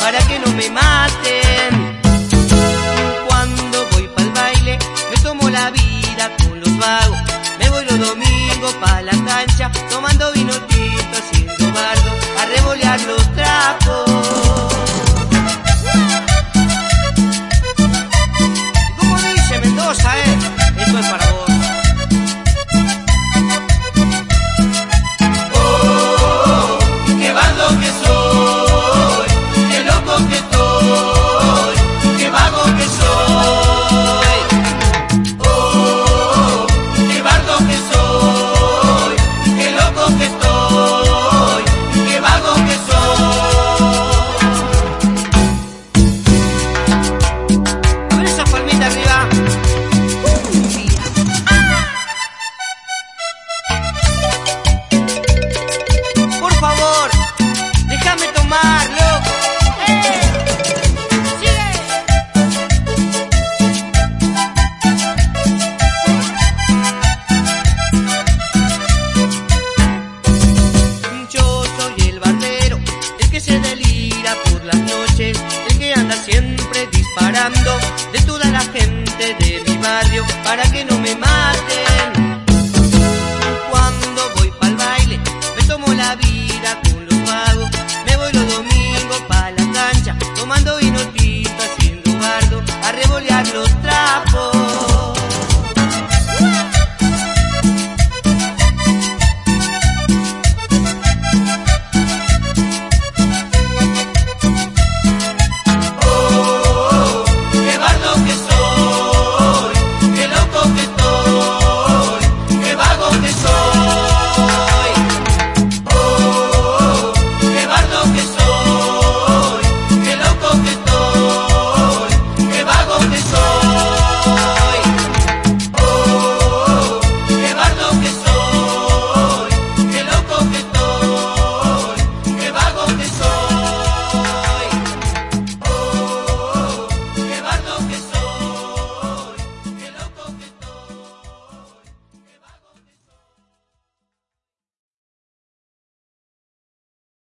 para que no me maten. Cuando voy pa'l baile, me tomo la vida con los vagos. Me voy los domingos pa' la cancha, tomando vino tinto, ¡Eh! Yo soy el barbero, el que se delira por las noches, el que anda siempre disparando de toda la gente de mi barrio para que no me maten.